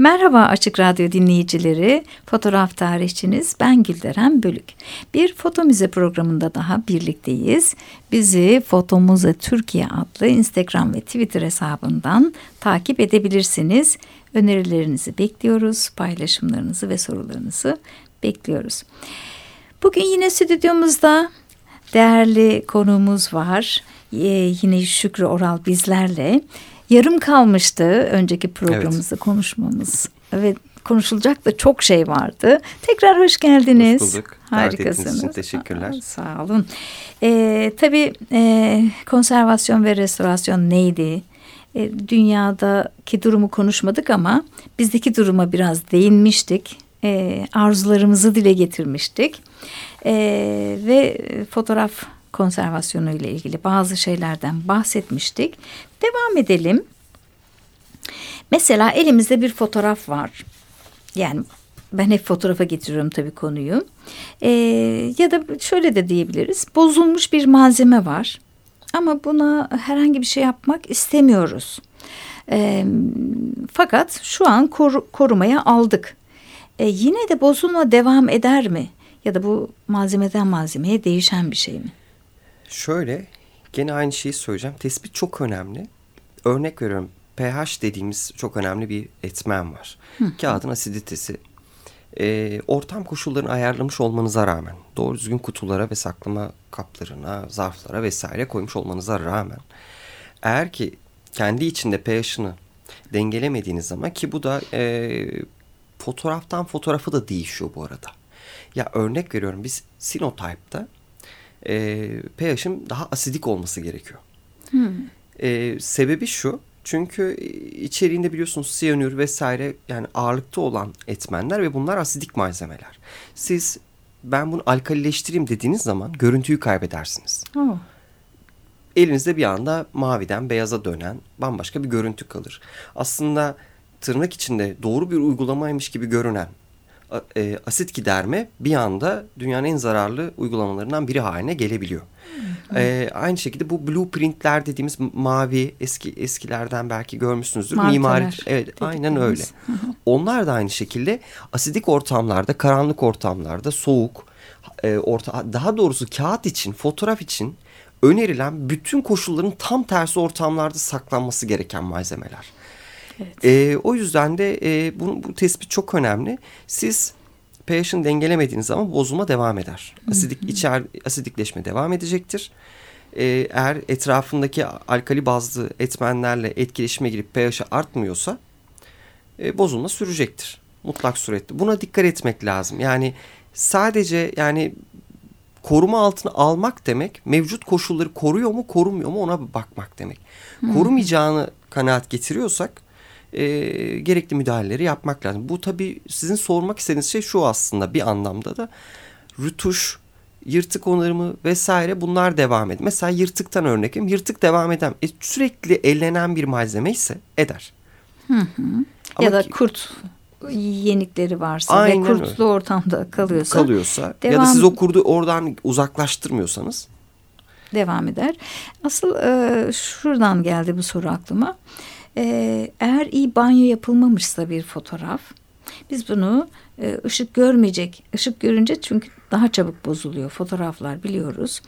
Merhaba Açık Radyo dinleyicileri, fotoğraf tarihçiniz ben Gülderen Bölük. Bir foto müze programında daha birlikteyiz. Bizi Foto Müze Türkiye adlı Instagram ve Twitter hesabından takip edebilirsiniz. Önerilerinizi bekliyoruz, paylaşımlarınızı ve sorularınızı bekliyoruz. Bugün yine stüdyomuzda değerli konuğumuz var. Ee, yine Şükrü Oral bizlerle. Yarım kalmıştı önceki programımızı evet. konuşmamız. Evet konuşulacak da çok şey vardı. Tekrar hoş geldiniz. Hoş bulduk. Harikasınız. için teşekkürler. Aa, sağ olun. Ee, tabii e, konservasyon ve restorasyon neydi? E, dünyadaki durumu konuşmadık ama bizdeki duruma biraz değinmiştik. E, arzularımızı dile getirmiştik. E, ve fotoğraf konservasyonu ile ilgili bazı şeylerden bahsetmiştik. Devam edelim. Mesela elimizde bir fotoğraf var. Yani ben hep fotoğrafa getiriyorum tabii konuyu. Ee, ya da şöyle de diyebiliriz. Bozulmuş bir malzeme var. Ama buna herhangi bir şey yapmak istemiyoruz. Ee, fakat şu an kor korumaya aldık. Ee, yine de bozulma devam eder mi? Ya da bu malzemeden malzemeye değişen bir şey mi? Şöyle gene aynı şeyi söyleyeceğim. Tespit çok önemli. Örnek veriyorum pH dediğimiz çok önemli bir etmen var. Hı. Kağıdın asiditesi. E, ortam koşullarını ayarlamış olmanıza rağmen doğru düzgün kutulara ve saklama kaplarına, zarflara vesaire koymuş olmanıza rağmen eğer ki kendi içinde pH'ını dengelemediğiniz zaman ki bu da e, fotoğraftan fotoğrafı da değişiyor bu arada. Ya örnek veriyorum biz Sinotype'da e, pH'in daha asidik olması gerekiyor. Hmm. E, sebebi şu. Çünkü içeriğinde biliyorsunuz siyanür vesaire yani ağırlıkta olan etmenler ve bunlar asidik malzemeler. Siz ben bunu alkalileştireyim dediğiniz zaman görüntüyü kaybedersiniz. Oh. Elinizde bir anda maviden beyaza dönen bambaşka bir görüntü kalır. Aslında tırnak içinde doğru bir uygulamaymış gibi görünen e, asit giderme bir anda dünyanın en zararlı uygulamalarından biri haline gelebiliyor. E, aynı şekilde bu blueprintler dediğimiz mavi eski eskilerden belki görmüşsünüzdür. Marteler, Mimari evet aynen öyle. Onlar da aynı şekilde asidik ortamlarda, karanlık ortamlarda, soğuk, e, orta daha doğrusu kağıt için, fotoğraf için önerilen bütün koşulların tam tersi ortamlarda saklanması gereken malzemeler. Evet. E, o yüzden de e, bu, bu tespit çok önemli. Siz pH'ini dengelemediğiniz zaman bozulma devam eder. Asidik içer asidikleşme devam edecektir. E, eğer etrafındaki alkali bazlı etmenlerle etkileşime girip pH'i artmıyorsa e, bozulma sürecektir. Mutlak surette. Buna dikkat etmek lazım. Yani sadece yani koruma altına almak demek mevcut koşulları koruyor mu korumuyor mu ona bakmak demek. Korumayacağını kanaat getiriyorsak e, gerekli müdahaleleri yapmak lazım. Bu tabii sizin sormak istediğiniz şey şu aslında bir anlamda da rütuş, yırtık onarımı vesaire bunlar devam eder. Mesela yırtıktan örnekim yırtık devam eden e, sürekli ellenen bir malzeme ise eder. Hı hı. ya da kurt yenikleri varsa Aynen ve kurtlu öyle. ortamda kalıyorsa kalıyorsa devam, ya da siz o kurdu oradan uzaklaştırmıyorsanız devam eder. Asıl e, şuradan geldi bu soru aklıma. Ee, eğer iyi banyo yapılmamışsa bir fotoğraf biz bunu e, ışık görmeyecek. ışık görünce çünkü daha çabuk bozuluyor fotoğraflar biliyoruz.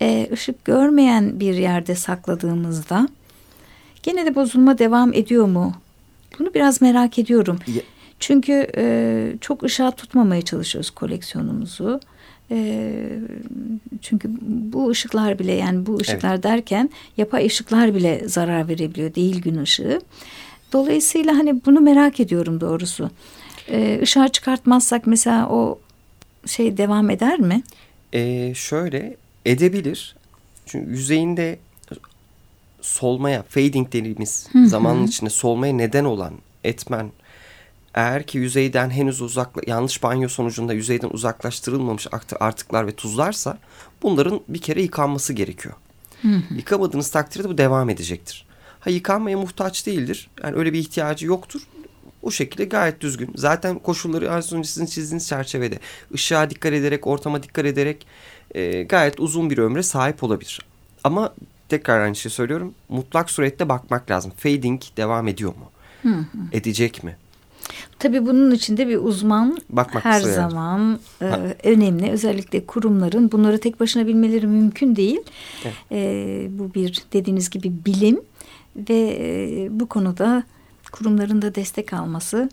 E, ışık görmeyen bir yerde sakladığımızda gene de bozulma devam ediyor mu? Bunu biraz merak ediyorum. Çünkü e, çok ışığa tutmamaya çalışıyoruz koleksiyonumuzu. E, çünkü bu ışıklar bile yani bu ışıklar evet. derken yapay ışıklar bile zarar verebiliyor değil gün ışığı. Dolayısıyla hani bunu merak ediyorum doğrusu. E, ışığa çıkartmazsak mesela o şey devam eder mi? E, şöyle edebilir. Çünkü yüzeyinde solmaya, fading dediğimiz zamanın içinde solmaya neden olan etmen eğer ki yüzeyden henüz uzakla yanlış banyo sonucunda yüzeyden uzaklaştırılmamış artıklar ve tuzlarsa bunların bir kere yıkanması gerekiyor. Hı hı. Yıkamadığınız takdirde bu devam edecektir. Ha yıkanmaya muhtaç değildir. Yani öyle bir ihtiyacı yoktur. O şekilde gayet düzgün. Zaten koşulları az önce sizin çizdiğiniz çerçevede ışığa dikkat ederek, ortama dikkat ederek e, gayet uzun bir ömre sahip olabilir. Ama tekrar aynı şeyi söylüyorum. Mutlak surette bakmak lazım. Fading devam ediyor mu? Hı hı. Edecek mi? Tabii bunun içinde bir uzman Bakmak her zaman e, önemli. Özellikle kurumların bunları tek başına bilmeleri mümkün değil. Evet. E, bu bir dediğiniz gibi bilim ve e, bu konuda kurumların da destek alması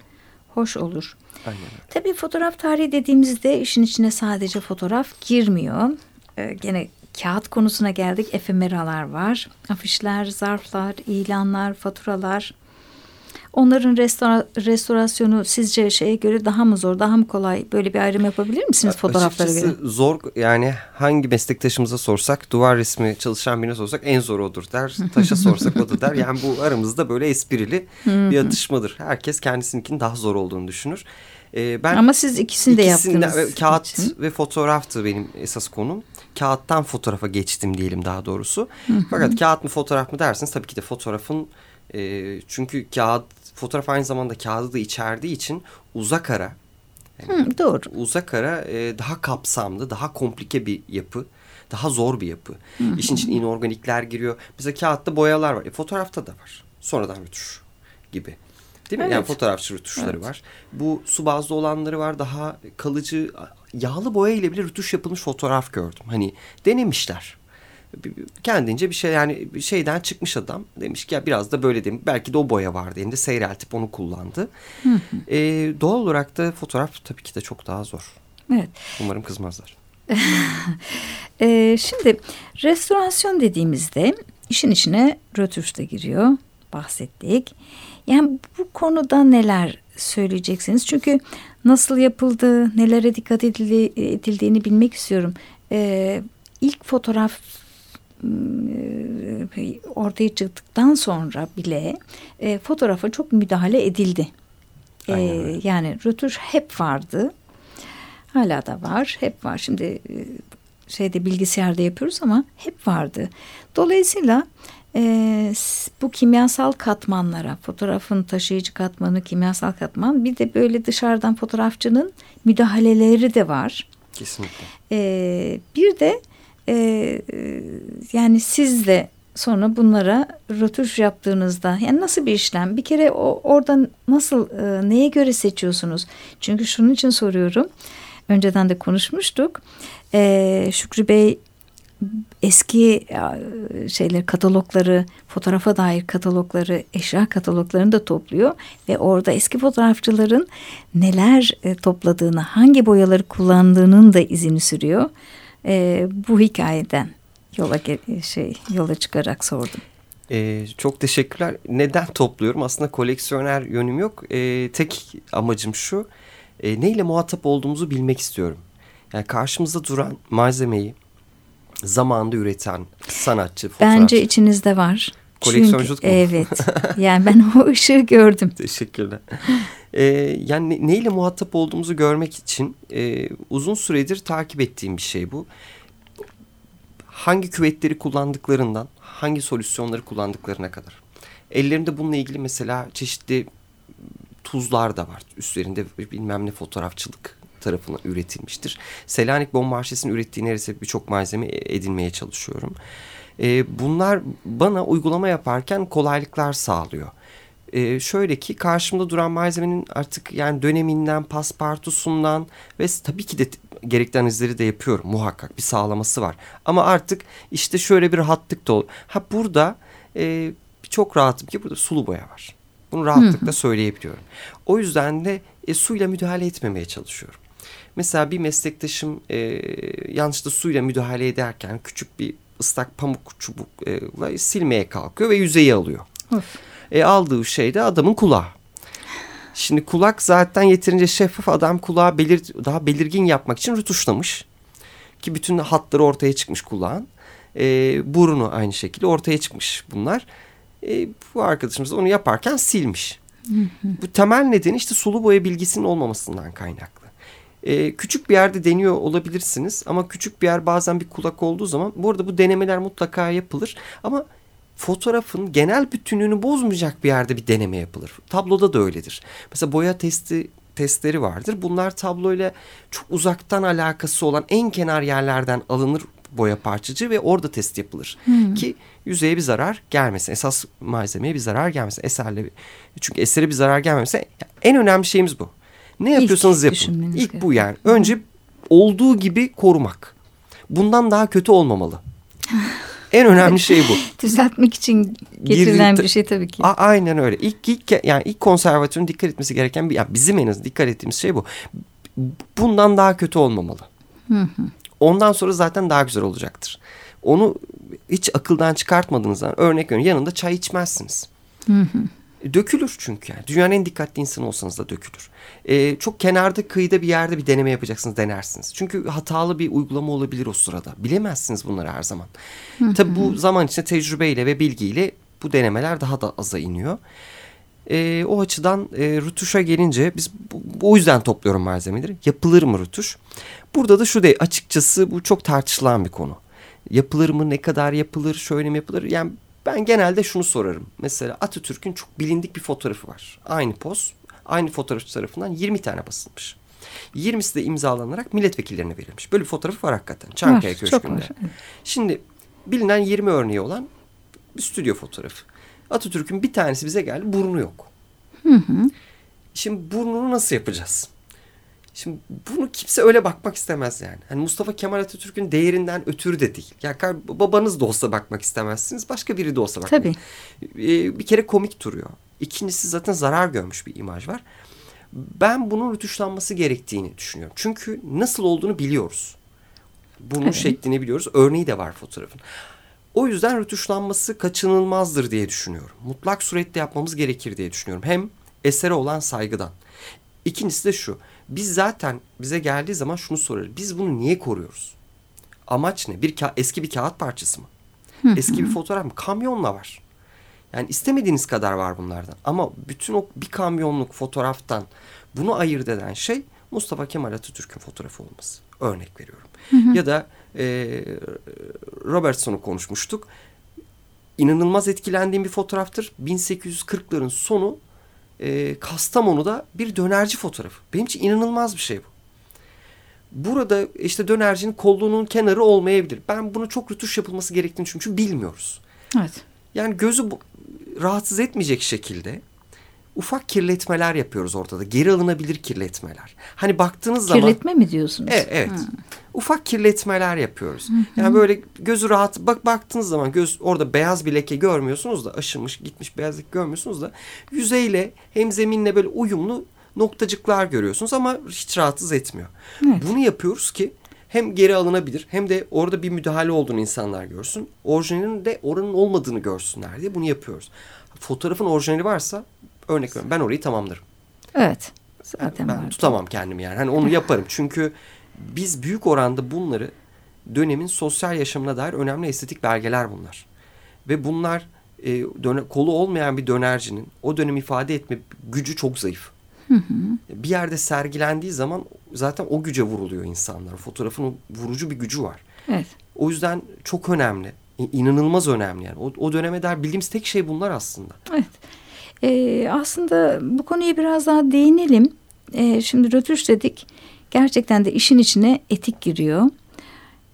hoş olur. Aynen. Tabii fotoğraf tarihi dediğimizde işin içine sadece fotoğraf girmiyor. Ee, gene kağıt konusuna geldik. Efemeralar var. Afişler, zarflar, ilanlar, faturalar. Onların restora restorasyonu sizce şeye göre daha mı zor, daha mı kolay? Böyle bir ayrım yapabilir misiniz fotoğraflara göre? zor yani hangi meslektaşımıza sorsak, duvar resmi çalışan birine sorsak en zor odur der. Taşa sorsak o da der. Yani bu aramızda böyle esprili bir atışmadır. Herkes kendisininkinin daha zor olduğunu düşünür. Ee, ben Ama siz ikisini de yaptınız. Kağıt için. ve fotoğraftı benim esas konum. Kağıttan fotoğrafa geçtim diyelim daha doğrusu. Fakat kağıt mı fotoğraf mı derseniz tabii ki de fotoğrafın e, çünkü kağıt fotoğraf aynı zamanda kağıdı da içerdiği için uzak ara. Yani Hı, doğru. Uzak ara e, daha kapsamlı, daha komplike bir yapı. Daha zor bir yapı. Hı hı. İşin için inorganikler giriyor. Mesela kağıtta boyalar var. E, fotoğrafta da var. Sonradan rütuş gibi. Değil mi? Evet. Yani fotoğrafçı rütuşları evet. var. Bu su bazlı olanları var. Daha kalıcı yağlı boya ile bile rütuş yapılmış fotoğraf gördüm. Hani denemişler kendince bir şey yani şeyden çıkmış adam demiş ki ya biraz da böyle demiş belki de o boya vardı elinde seyreltip onu kullandı. Hı hı. E, doğal olarak da fotoğraf tabii ki de çok daha zor. Evet. Umarım kızmazlar. e, şimdi restorasyon dediğimizde işin içine rötuş da giriyor bahsettik. Yani bu konuda neler söyleyeceksiniz? Çünkü nasıl yapıldı, nelere dikkat edildiğini bilmek istiyorum. Ee, ilk fotoğraf ortaya çıktıktan sonra bile e, fotoğrafa çok müdahale edildi. E, yani rötuş hep vardı. Hala da var. Hep var. Şimdi e, şeyde bilgisayarda yapıyoruz ama hep vardı. Dolayısıyla e, bu kimyasal katmanlara, fotoğrafın taşıyıcı katmanı, kimyasal katman bir de böyle dışarıdan fotoğrafçının müdahaleleri de var. Kesinlikle. E, bir de e, yani siz de sonra bunlara rötuş yaptığınızda yani nasıl bir işlem? Bir kere o oradan nasıl e, neye göre seçiyorsunuz? Çünkü şunun için soruyorum. Önceden de konuşmuştuk. E, Şükrü Bey eski e, şeyler katalogları, fotoğrafa dair katalogları, eşya kataloglarını da topluyor ve orada eski fotoğrafçıların neler e, topladığını, hangi boyaları kullandığının da izini sürüyor e, bu hikayeden yola şey yola çıkarak sordum. Ee, çok teşekkürler. Neden topluyorum? Aslında koleksiyoner yönüm yok. Ee, tek amacım şu. E, neyle muhatap olduğumuzu bilmek istiyorum. Yani karşımızda duran malzemeyi zamanında üreten sanatçı, fotoğrafçı. Bence içinizde var. Koleksiyonculuk Çünkü, mu? Evet. Yani ben o ışığı gördüm. Teşekkürler. Ee, yani ne, neyle muhatap olduğumuzu görmek için e, uzun süredir takip ettiğim bir şey bu. Hangi küvetleri kullandıklarından, hangi solüsyonları kullandıklarına kadar. Ellerimde bununla ilgili mesela çeşitli tuzlar da var. Üstlerinde bilmem ne fotoğrafçılık tarafından üretilmiştir. Selanik Bombarşesi'nin ürettiği neredeyse birçok malzeme edinmeye çalışıyorum. E, bunlar bana uygulama yaparken kolaylıklar sağlıyor. E, şöyle ki karşımda duran malzemenin artık yani döneminden, paspartusundan ve tabii ki de gerekli analizleri de yapıyorum muhakkak bir sağlaması var. Ama artık işte şöyle bir rahatlık da oluyor. Ha burada e, çok rahatım ki burada sulu boya var. Bunu rahatlıkla söyleyebiliyorum. O yüzden de e, suyla müdahale etmemeye çalışıyorum. Mesela bir meslektaşım e, yanlışlıkla suyla müdahale ederken küçük bir ıslak pamuk çubukla silmeye kalkıyor ve yüzeyi alıyor. E, aldığı şey de adamın kulağı. Şimdi kulak zaten yeterince şeffaf adam kulağı belir, daha belirgin yapmak için rutuşlamış. Ki bütün hatları ortaya çıkmış kulağın. E, burnu aynı şekilde ortaya çıkmış bunlar. E, bu arkadaşımız onu yaparken silmiş. Bu temel nedeni işte sulu boya bilgisinin olmamasından kaynaklı. Ee, küçük bir yerde deniyor olabilirsiniz ama küçük bir yer bazen bir kulak olduğu zaman bu arada bu denemeler mutlaka yapılır ama fotoğrafın genel bütünlüğünü bozmayacak bir yerde bir deneme yapılır. Tabloda da öyledir. Mesela boya testi testleri vardır. Bunlar tabloyla çok uzaktan alakası olan en kenar yerlerden alınır boya parçacığı ve orada test yapılır. Hmm. Ki yüzeye bir zarar gelmesin. Esas malzemeye bir zarar gelmesin. Eserle çünkü esere bir zarar gelmesin. En önemli şeyimiz bu. Ne yapıyorsanız İlk yapın. İlk bu yani. Önce olduğu gibi korumak. Bundan daha kötü olmamalı. en önemli şey bu. Düzeltmek için getirilen bir şey tabii ki. A aynen öyle. İlk ilk yani ilk konservatörün dikkat etmesi gereken bir yani bizim en azından dikkat ettiğimiz şey bu. Bundan daha kötü olmamalı. Hı hı. Ondan sonra zaten daha güzel olacaktır. Onu hiç akıldan çıkartmadığınız zaman örnek veriyorum yanında çay içmezsiniz. Hı hı. Dökülür çünkü yani. Dünyanın en dikkatli insanı olsanız da dökülür. Ee, çok kenarda kıyıda bir yerde bir deneme yapacaksınız denersiniz. Çünkü hatalı bir uygulama olabilir o sırada. Bilemezsiniz bunları her zaman. Tabii bu zaman içinde tecrübeyle ve bilgiyle bu denemeler daha da aza iniyor. Ee, o açıdan e, rutuşa gelince biz bu, bu, o yüzden topluyorum malzemeleri. Yapılır mı rutuş? Burada da şu değil açıkçası bu çok tartışılan bir konu. Yapılır mı ne kadar yapılır şöyle mi yapılır? Yani ben genelde şunu sorarım. Mesela Atatürk'ün çok bilindik bir fotoğrafı var. Aynı poz aynı fotoğrafçı tarafından 20 tane basılmış. 20'si de imzalanarak milletvekillerine verilmiş. Böyle bir fotoğrafı var hakikaten. Çankaya var, Köşkü'nde. Var. Şimdi bilinen 20 örneği olan bir stüdyo fotoğrafı. Atatürk'ün bir tanesi bize geldi burnu yok. Hı hı. Şimdi burnunu nasıl yapacağız? Şimdi bunu kimse öyle bakmak istemez yani. Hani Mustafa Kemal Atatürk'ün değerinden ötürü de değil. Ya yani babanız da olsa bakmak istemezsiniz. Başka biri de olsa bakmak. Tabii. Ee, bir kere komik duruyor. İkincisi zaten zarar görmüş bir imaj var. Ben bunun rütuşlanması gerektiğini düşünüyorum. Çünkü nasıl olduğunu biliyoruz. Bunun evet. şeklini biliyoruz. Örneği de var fotoğrafın. O yüzden rütuşlanması kaçınılmazdır diye düşünüyorum. Mutlak surette yapmamız gerekir diye düşünüyorum. Hem esere olan saygıdan. İkincisi de şu. Biz zaten bize geldiği zaman şunu sorarız. Biz bunu niye koruyoruz? Amaç ne? Bir eski bir kağıt parçası mı? Eski bir fotoğraf mı? Kamyonla var. Yani istemediğiniz kadar var bunlardan. Ama bütün o bir kamyonluk fotoğraftan bunu ayırt eden şey Mustafa Kemal Atatürk'ün fotoğrafı olması. Örnek veriyorum. Hı hı. Ya da e, Robertson'u konuşmuştuk. İnanılmaz etkilendiğim bir fotoğraftır. 1840'ların sonu e, Kastamonu'da bir dönerci fotoğrafı. Benim için inanılmaz bir şey bu. Burada işte dönercinin kolluğunun kenarı olmayabilir. Ben bunu çok rütuş yapılması gerektiğini çünkü bilmiyoruz. Evet. Yani gözü rahatsız etmeyecek şekilde ufak kirletmeler yapıyoruz ortada. Geri alınabilir kirletmeler. Hani baktığınız Kirletme zaman... Kirletme mi diyorsunuz? Evet. evet. Hmm. Ufak kirletmeler yapıyoruz. Hmm. Yani böyle gözü rahat... Bak baktığınız zaman göz orada beyaz bir leke görmüyorsunuz da aşınmış gitmiş beyazlık görmüyorsunuz da yüzeyle hem zeminle böyle uyumlu noktacıklar görüyorsunuz ama hiç rahatsız etmiyor. Evet. Bunu yapıyoruz ki hem geri alınabilir hem de orada bir müdahale olduğunu insanlar görsün. Orijinalinin de oranın olmadığını görsünler diye bunu yapıyoruz. Fotoğrafın orijinali varsa örnek veriyorum ben orayı tamamlarım. Evet. Zaten ben, tutamam kendimi yani. Hani onu yaparım. Çünkü biz büyük oranda bunları dönemin sosyal yaşamına dair önemli estetik belgeler bunlar. Ve bunlar e, döne, kolu olmayan bir dönercinin o dönem ifade etme gücü çok zayıf. Hı hı. Bir yerde sergilendiği zaman zaten o güce vuruluyor insanlar. Fotoğrafın vurucu bir gücü var. Evet. O yüzden çok önemli. İnanılmaz önemli yani. O, o döneme dair bildiğimiz tek şey bunlar aslında. Evet. Ee, aslında bu konuya biraz daha değinelim. Ee, şimdi rötuş dedik. Gerçekten de işin içine etik giriyor.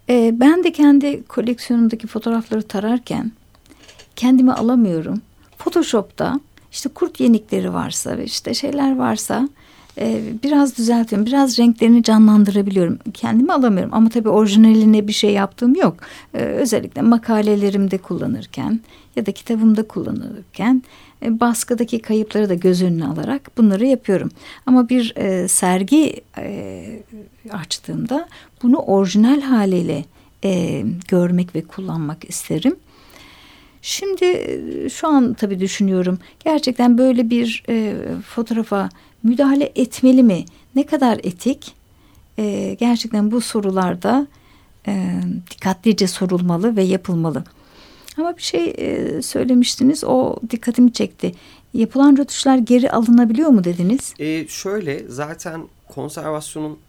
Ee, ben de kendi koleksiyonumdaki fotoğrafları tararken kendimi alamıyorum. Photoshop'ta işte kurt yenikleri varsa ve işte şeyler varsa e, biraz düzeltiyorum. Biraz renklerini canlandırabiliyorum. Kendimi alamıyorum ama tabii orijinaline bir şey yaptığım yok. E, özellikle makalelerimde kullanırken ya da kitabımda kullanırken e, baskıdaki kayıpları da göz önüne alarak bunları yapıyorum. Ama bir e, sergi e, açtığımda bunu orijinal haliyle e, görmek ve kullanmak isterim. Şimdi e, şu an tabii düşünüyorum gerçekten böyle bir e, fotoğrafa müdahale etmeli mi? Ne kadar etik? E, gerçekten bu sorularda e, dikkatlice sorulmalı ve yapılmalı. Ama bir şey e, söylemiştiniz o dikkatimi çekti. Yapılan rötuşlar geri alınabiliyor mu dediniz? E, şöyle zaten konservasyonun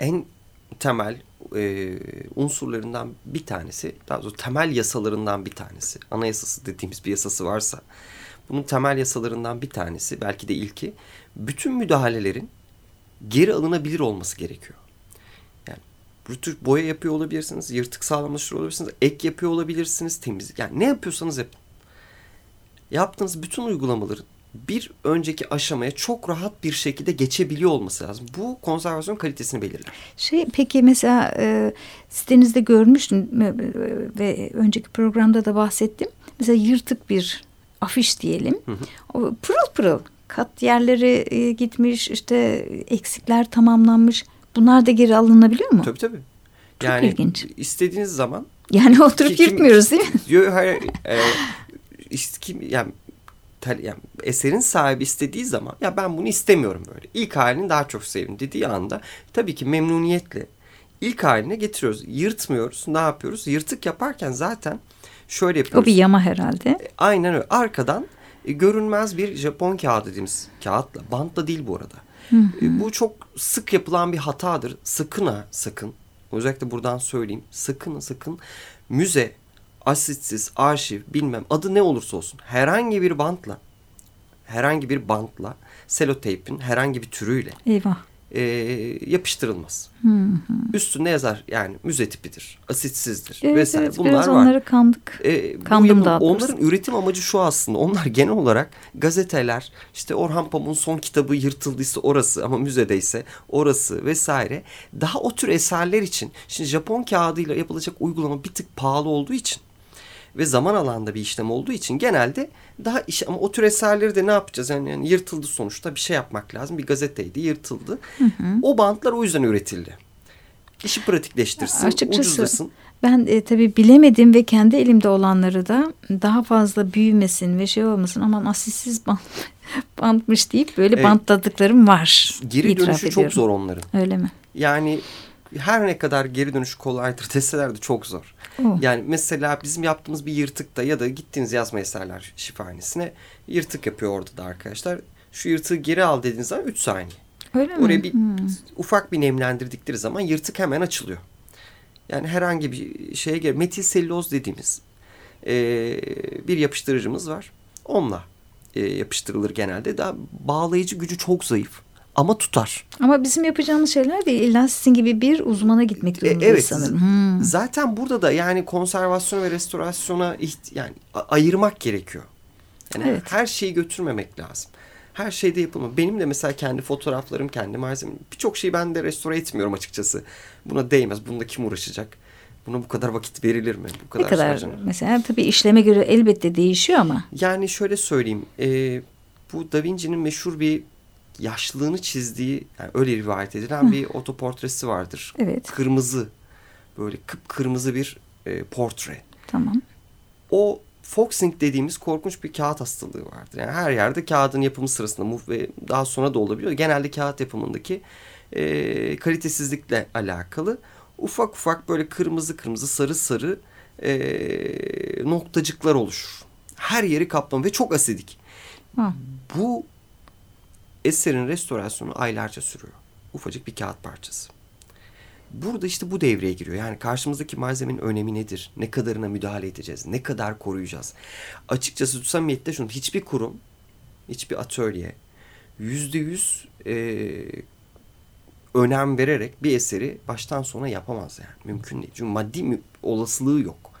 en temel e, unsurlarından bir tanesi, daha doğrusu temel yasalarından bir tanesi, anayasası dediğimiz bir yasası varsa, bunun temel yasalarından bir tanesi, belki de ilki, bütün müdahalelerin geri alınabilir olması gerekiyor. Rütüş boya yapıyor olabilirsiniz, yırtık sağlamlaştırıyor olabilirsiniz, ek yapıyor olabilirsiniz, temizlik. Yani ne yapıyorsanız yapın. Yaptığınız bütün uygulamaların bir önceki aşamaya çok rahat bir şekilde geçebiliyor olması lazım. Bu konservasyon kalitesini belirler. Şey peki mesela e, sitenizde görmüştüm e, ve önceki programda da bahsettim. Mesela yırtık bir afiş diyelim. Hı hı. O pırıl pırıl kat yerleri e, gitmiş işte eksikler tamamlanmış. Bunlar da geri alınabiliyor mu? Tabii tabii. Çok yani ilginç. istediğiniz zaman yani oturup kim, yırtmıyoruz değil mi? Yok hayır. e, işte kim yani yani eserin sahibi istediği zaman ya ben bunu istemiyorum böyle. İlk halini daha çok sevdim dediği anda tabii ki memnuniyetle ilk haline getiriyoruz. Yırtmıyoruz. Ne yapıyoruz? Yırtık yaparken zaten şöyle yapıyoruz. O bir yama herhalde. E, aynen öyle. Arkadan e, görünmez bir Japon kağıdı dediğimiz kağıtla. Bantla değil bu arada. E, bu çok sık yapılan bir hatadır. Sakın ha sakın. Özellikle buradan söyleyeyim. Sakın sakın müze asitsiz, arşiv, bilmem adı ne olursa olsun herhangi bir bantla herhangi bir bantla seloteypin herhangi bir türüyle Eyvah. E, yapıştırılmaz. Hı hı. Üstünde yazar yani müze tipidir, asitsizdir evet, vesaire. Evet, Bunlar biraz var. onları kandık. E, Kandım daha Onların üretim amacı şu aslında. Onlar genel olarak gazeteler, işte Orhan Pamuk'un son kitabı yırtıldıysa orası ama müzedeyse orası vesaire. Daha o tür eserler için şimdi Japon kağıdıyla yapılacak uygulama bir tık pahalı olduğu için ve zaman alanda bir işlem olduğu için genelde daha iş ama o tür eserleri de ne yapacağız? Yani, yani yırtıldı sonuçta bir şey yapmak lazım. Bir gazeteydi yırtıldı. Hı hı. O bantlar o yüzden üretildi. İşi pratikleştirsin, Açıkçası, ucuzlasın. Ben e, tabii bilemedim ve kendi elimde olanları da daha fazla büyümesin ve şey olmasın aman asissiz bant, bantmış deyip böyle evet. bantladıklarım var. Geri dönüşü ediyorum. çok zor onların. Öyle mi? Yani her ne kadar geri dönüş kolaydır deseler de çok zor. Yani mesela bizim yaptığımız bir yırtıkta ya da gittiğiniz yazma eserler şifahanesine yırtık yapıyor orada da arkadaşlar. Şu yırtığı geri al dediğiniz zaman 3 saniye. Öyle Oraya mi? bir hmm. ufak bir nemlendirdikleri zaman yırtık hemen açılıyor. Yani herhangi bir şeye göre metil selüloz dediğimiz e, bir yapıştırıcımız var. Onunla e, yapıştırılır genelde. Daha bağlayıcı gücü çok zayıf ama tutar. Ama bizim yapacağımız şeyler değil. İlla sizin gibi bir uzmana gitmek e, durumundayız evet, sanırım. Hmm. Zaten burada da yani konservasyon ve restorasyona yani ayırmak gerekiyor. Yani evet. her şeyi götürmemek lazım. Her şeyde yapılma. Benim de mesela kendi fotoğraflarım, kendi malzemem. Birçok şeyi ben de restore etmiyorum açıkçası. Buna değmez. Bununla kim uğraşacak? Buna bu kadar vakit verilir mi? Bu kadar ne kadar harcanır. mesela tabii işleme göre elbette değişiyor ama. Yani şöyle söyleyeyim. E, bu Da Vinci'nin meşhur bir yaşlılığını çizdiği yani öyle rivayet edilen bir otoportresi vardır. Evet. Kırmızı böyle kıpkırmızı bir e, portre. Tamam. O Foxing dediğimiz korkunç bir kağıt hastalığı vardır. Yani her yerde kağıdın yapımı sırasında ve daha sonra da olabiliyor. Genelde kağıt yapımındaki e, kalitesizlikle alakalı ufak ufak böyle kırmızı kırmızı sarı sarı e, noktacıklar oluşur. Her yeri kaplama ve çok asidik. Hı. Bu eserin restorasyonu aylarca sürüyor. Ufacık bir kağıt parçası. Burada işte bu devreye giriyor. Yani karşımızdaki malzemenin önemi nedir? Ne kadarına müdahale edeceğiz? Ne kadar koruyacağız? Açıkçası samimiyette şunu hiçbir kurum, hiçbir atölye yüzde yüz e, önem vererek bir eseri baştan sona yapamaz yani. Mümkün değil. Çünkü maddi olasılığı yok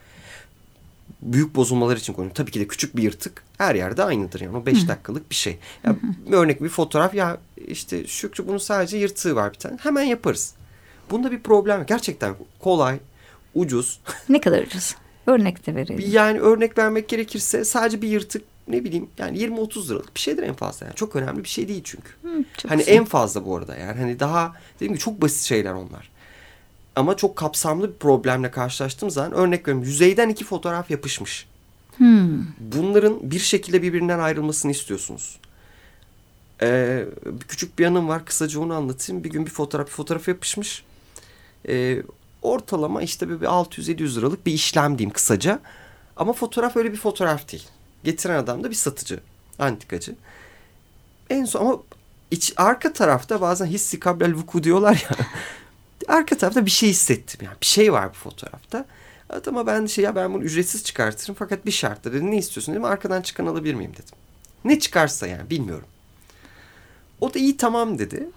büyük bozulmalar için koyuyorum. Tabii ki de küçük bir yırtık her yerde aynıdır yani o beş dakikalık bir şey. Ya, bir örnek bir fotoğraf ya işte Şükrü bunun sadece yırtığı var bir tane hemen yaparız. Bunda bir problem. Gerçekten kolay, ucuz. Ne kadar ucuz? Örnek de verelim. Yani örnek vermek gerekirse sadece bir yırtık ne bileyim yani 20-30 liralık bir şeydir en fazla. Yani çok önemli bir şey değil çünkü. Hı, hani güzel. en fazla bu arada yani hani daha dediğim gibi çok basit şeyler onlar ama çok kapsamlı bir problemle karşılaştığım zaman örnek veriyorum yüzeyden iki fotoğraf yapışmış. Hmm. Bunların bir şekilde birbirinden ayrılmasını istiyorsunuz. Ee, küçük bir yanım var kısaca onu anlatayım. Bir gün bir fotoğraf bir fotoğraf yapışmış. Ee, ortalama işte bir 600-700 liralık bir işlem diyeyim kısaca. Ama fotoğraf öyle bir fotoğraf değil. Getiren adam da bir satıcı, antikacı. En son ama iç, arka tarafta bazen hissi kablel vuku diyorlar ya. arka tarafta bir şey hissettim yani. Bir şey var bu fotoğrafta. Adama ben şey ya ben bunu ücretsiz çıkartırım fakat bir şartla dedi. Ne istiyorsun dedim. Arkadan çıkan alabilir miyim dedim. Ne çıkarsa yani bilmiyorum. O da iyi tamam dedi.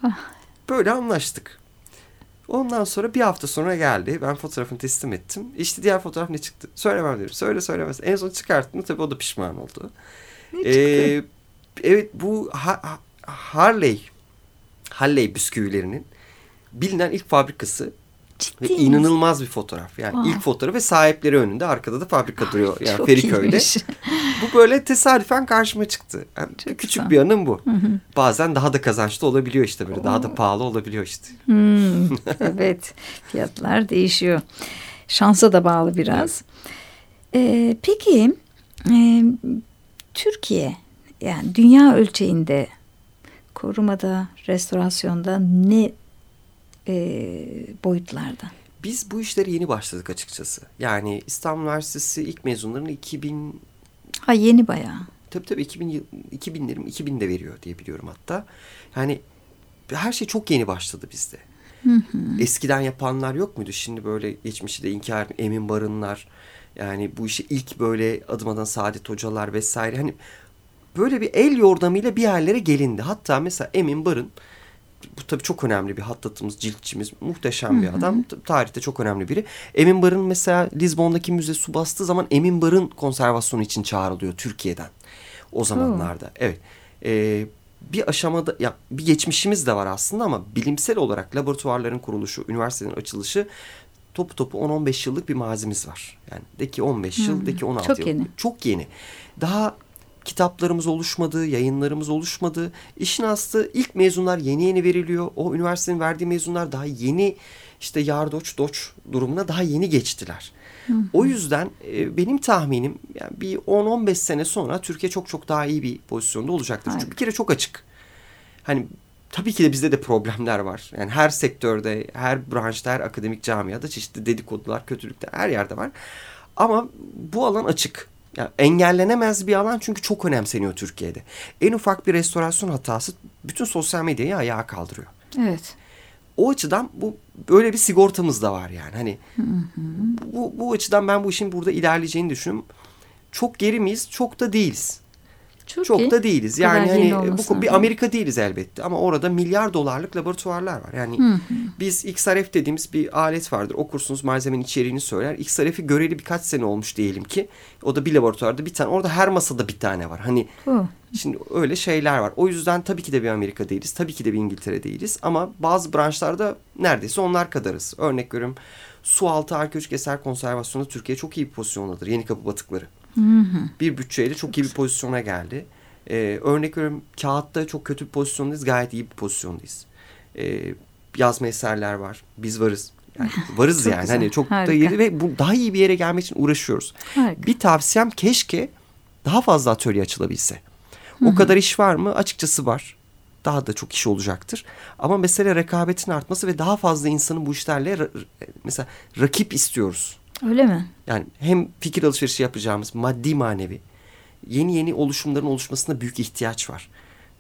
Böyle anlaştık. Ondan sonra bir hafta sonra geldi. Ben fotoğrafını teslim ettim. İşte diğer fotoğraf ne çıktı? Söylemem dedim. Söyle söylemez. En son çıkarttım. Tabii o da pişman oldu. Ne çıktı? Ee, evet bu ha- Harley Harley bisküvilerinin bilinen ilk fabrikası ve Ciddi inanılmaz bir fotoğraf. Yani Aa. ilk fotoğrafı ve sahipleri önünde arkada da fabrika duruyor. Yani Çok Feriköy'de. iyiymiş. Bu böyle tesadüfen karşıma çıktı. Yani Çok küçük güzel. bir anım bu. Bazen daha da kazançlı olabiliyor işte böyle. Daha da pahalı olabiliyor işte. Hmm, evet fiyatlar değişiyor. Şansa da bağlı biraz. Ee, peki e, Türkiye yani dünya ölçeğinde korumada, restorasyonda ne e, boyutlarda? Biz bu işlere yeni başladık açıkçası. Yani İstanbul Üniversitesi ilk mezunlarını 2000 Ha yeni bayağı. tabii tabii 2000 yıl- 2000'lerim 2000'de veriyor diye biliyorum hatta. Yani her şey çok yeni başladı bizde. Eskiden yapanlar yok muydu? Şimdi böyle geçmişi de inkar Emin Barınlar yani bu işi ilk böyle adım adım Saadet Hocalar vesaire hani böyle bir el yordamıyla bir yerlere gelindi. Hatta mesela Emin Barın bu tabii çok önemli bir hattatımız, ciltçimiz, muhteşem bir adam. Tarihte çok önemli biri. Emin Barın mesela Lizbon'daki müze su bastığı zaman Emin Barın konservasyonu için çağrılıyor Türkiye'den. O zamanlarda. Evet. Ee, bir aşamada ya bir geçmişimiz de var aslında ama bilimsel olarak laboratuvarların kuruluşu, üniversitelerin açılışı topu topu 10-15 yıllık bir mazimiz var. Yani de ki 15 yıl, de ki 16 çok yıl. yeni. Çok yeni. Daha kitaplarımız oluşmadı, yayınlarımız oluşmadı. İşin aslı ilk mezunlar yeni yeni veriliyor. O üniversitenin verdiği mezunlar daha yeni işte yardoç doç durumuna daha yeni geçtiler. O yüzden e, benim tahminim yani bir 10-15 sene sonra Türkiye çok çok daha iyi bir pozisyonda olacaktır. Çünkü bir kere çok açık. Hani tabii ki de bizde de problemler var. Yani her sektörde, her branşta, her akademik camiada çeşitli dedikodular, kötülükler her yerde var. Ama bu alan açık. Yani engellenemez bir alan çünkü çok önemseniyor Türkiye'de. En ufak bir restorasyon hatası bütün sosyal medyayı ayağa kaldırıyor. Evet. O açıdan bu böyle bir sigortamız da var yani. Hani bu, bu açıdan ben bu işin burada ilerleyeceğini düşünüyorum. Çok geri miyiz? Çok da değiliz. Çok, Çok iyi. da değiliz. Bu Yani hani bu olmasına bir. Amerika değiliz elbette ama orada milyar dolarlık laboratuvarlar var. Yani biz XRF dediğimiz bir alet vardır. Okursunuz malzemenin içeriğini söyler. XRF'i göreli birkaç sene olmuş diyelim ki. O da bir laboratuvarda bir tane. Orada her masada bir tane var. Hani Bu. Şimdi öyle şeyler var. O yüzden tabii ki de bir Amerika değiliz. Tabii ki de bir İngiltere değiliz. Ama bazı branşlarda neredeyse onlar kadarız. Örnek veriyorum su altı arkeolojik eser konservasyonunda Türkiye çok iyi bir pozisyondadır. Yeni kapı batıkları. Bir bütçeyle çok iyi bir pozisyona geldi. Ee, örnek veriyorum kağıtta çok kötü bir pozisyondayız. Gayet iyi bir pozisyondayız. Ee, yazma eserler var. Biz varız. Yani varız Çok yani. güzel, Hani çok da harika. iyi ve bu daha iyi bir yere gelmek için uğraşıyoruz. Harika. Bir tavsiyem keşke daha fazla atölye açılabilse. O kadar iş var mı? Açıkçası var. Daha da çok iş olacaktır. Ama mesele rekabetin artması ve daha fazla insanın bu işlerle mesela rakip istiyoruz. Öyle mi? Yani hem fikir alışverişi yapacağımız maddi manevi yeni yeni oluşumların oluşmasına büyük ihtiyaç var.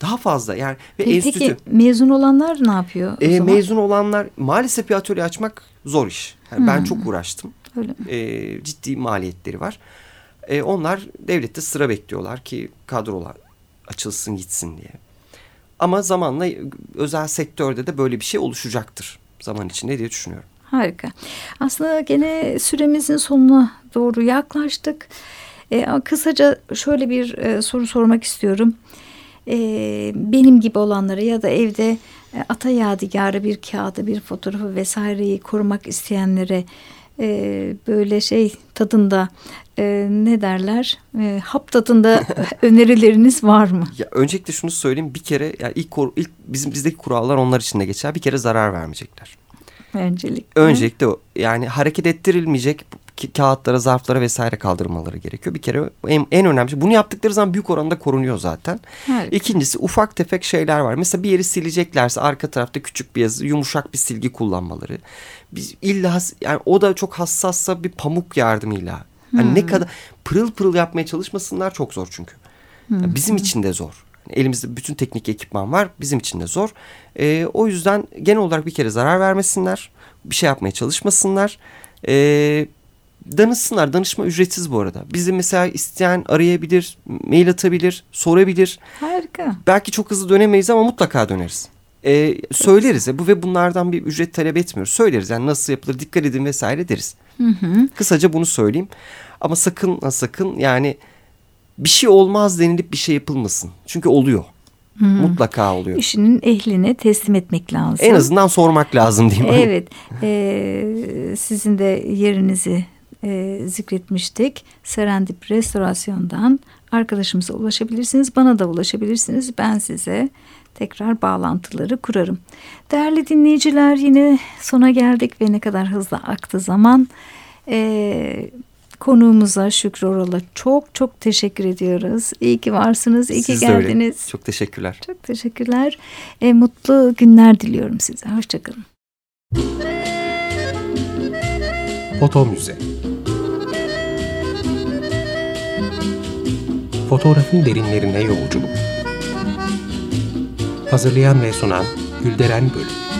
Daha fazla yani ve Peki, enstitü. peki mezun olanlar ne yapıyor? E, zaman? mezun olanlar maalesef bir atölye açmak zor iş. Yani Ben çok uğraştım. Öyle mi? E, ciddi maliyetleri var. E, onlar devlette sıra bekliyorlar ki kadrolar açılsın gitsin diye. Ama zamanla özel sektörde de böyle bir şey oluşacaktır zaman içinde diye düşünüyorum. Harika. Aslında gene süremizin sonuna doğru yaklaştık. Ama kısaca şöyle bir e, soru sormak istiyorum. Ee, benim gibi olanlara ya da evde e, ata yadigarı bir kağıdı, bir fotoğrafı vesaireyi korumak isteyenlere e, böyle şey tadında e, ne derler e, hap tadında önerileriniz var mı? Ya öncelikle şunu söyleyeyim bir kere yani ilk, ilk bizim bizdeki kurallar onlar için de geçer. Bir kere zarar vermeyecekler. Öncelikle. Öncelikle o. Yani hareket ettirilmeyecek kağıtlara, zarflara vesaire kaldırmaları gerekiyor. Bir kere en, en önemli şey. Bunu yaptıkları zaman büyük oranda korunuyor zaten. Harika. İkincisi ufak tefek şeyler var. Mesela bir yeri sileceklerse arka tarafta küçük bir yazı, yumuşak bir silgi kullanmaları. Biz illa yani o da çok hassassa bir pamuk yardımıyla Hani ne kadar pırıl pırıl yapmaya çalışmasınlar çok zor çünkü. Ya bizim için de zor. Elimizde bütün teknik ekipman var. Bizim için de zor. Ee, o yüzden genel olarak bir kere zarar vermesinler. Bir şey yapmaya çalışmasınlar. Ee, danışsınlar. Danışma ücretsiz bu arada. Bizi mesela isteyen arayabilir, mail atabilir, sorabilir. Harika. Belki çok hızlı dönemeyiz ama mutlaka döneriz. Ee, söyleriz ya bu ve bunlardan bir ücret talep etmiyoruz. Söyleriz yani nasıl yapılır dikkat edin vesaire deriz. Hı hı. Kısaca bunu söyleyeyim. Ama sakın ha sakın yani bir şey olmaz denilip bir şey yapılmasın. Çünkü oluyor. Mutlaka oluyor. İşinin ehline teslim etmek lazım. En azından sormak lazım diyeyim. Evet. Ee, sizin de yerinizi e, zikretmiştik. Serendip Restorasyon'dan arkadaşımıza ulaşabilirsiniz. Bana da ulaşabilirsiniz. Ben size tekrar bağlantıları kurarım. Değerli dinleyiciler yine sona geldik ve ne kadar hızlı aktı zaman. Ee, konuğumuza Şükrü Oral'a çok çok teşekkür ediyoruz. İyi ki varsınız, iyi ki Siz öyle. geldiniz. Çok teşekkürler. Çok teşekkürler. E, mutlu günler diliyorum size. Hoşçakalın. Foto Müze Fotoğrafın derinlerine yolculuk Hazırlayan ve sunan Gülderen Bölüm